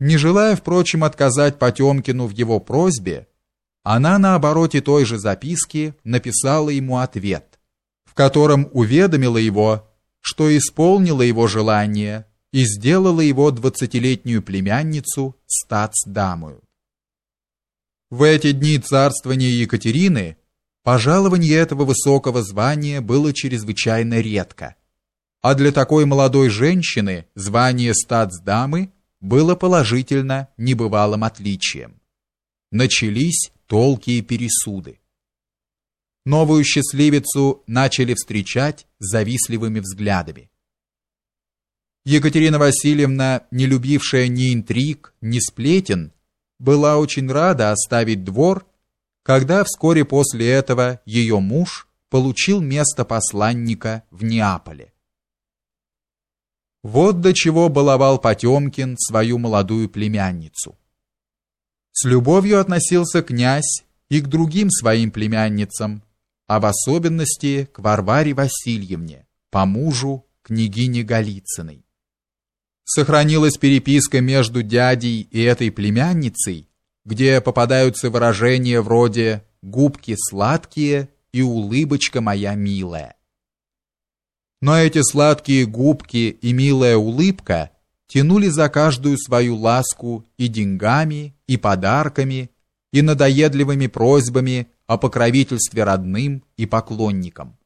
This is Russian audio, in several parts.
Не желая, впрочем, отказать Потемкину в его просьбе, она на обороте той же записки написала ему ответ, в котором уведомила его, что исполнила его желание и сделала его двадцатилетнюю племянницу статсдамою. В эти дни царствования Екатерины пожалование этого высокого звания было чрезвычайно редко, а для такой молодой женщины звание статсдамы было положительно небывалым отличием. Начались толки пересуды. Новую счастливицу начали встречать завистливыми взглядами. Екатерина Васильевна, не любившая ни интриг, ни сплетен, была очень рада оставить двор, когда вскоре после этого ее муж получил место посланника в Неаполе. Вот до чего баловал Потемкин свою молодую племянницу. С любовью относился князь и к другим своим племянницам, а в особенности к Варваре Васильевне, по мужу княгине Голицыной. Сохранилась переписка между дядей и этой племянницей, где попадаются выражения вроде «губки сладкие» и «улыбочка моя милая». Но эти сладкие губки и милая улыбка тянули за каждую свою ласку и деньгами, и подарками, и надоедливыми просьбами о покровительстве родным и поклонникам.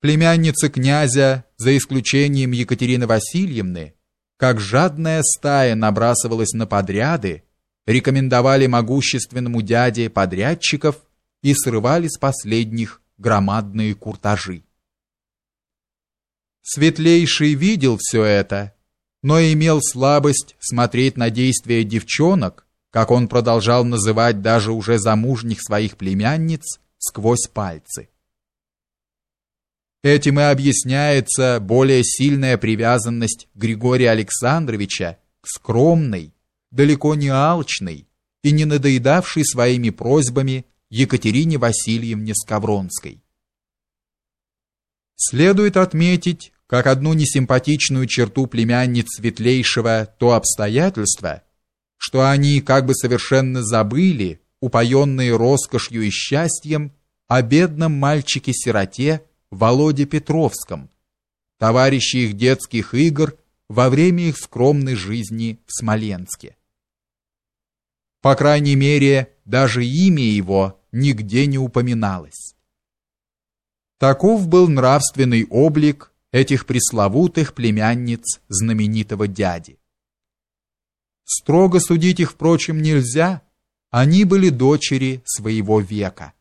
Племянницы князя, за исключением Екатерины Васильевны, как жадная стая набрасывалась на подряды, рекомендовали могущественному дяде подрядчиков и срывали с последних громадные куртажи. Светлейший видел все это, но имел слабость смотреть на действия девчонок, как он продолжал называть даже уже замужних своих племянниц, сквозь пальцы. Этим и объясняется более сильная привязанность Григория Александровича к скромной, далеко не алчной и не надоедавшей своими просьбами Екатерине Васильевне Скавронской. Следует отметить, как одну несимпатичную черту племянниц Светлейшего то обстоятельство, что они как бы совершенно забыли, упоенные роскошью и счастьем, о бедном мальчике-сироте Володе Петровском, товарище их детских игр во время их скромной жизни в Смоленске. По крайней мере, даже имя его нигде не упоминалось. Таков был нравственный облик этих пресловутых племянниц знаменитого дяди. Строго судить их, впрочем, нельзя, они были дочери своего века.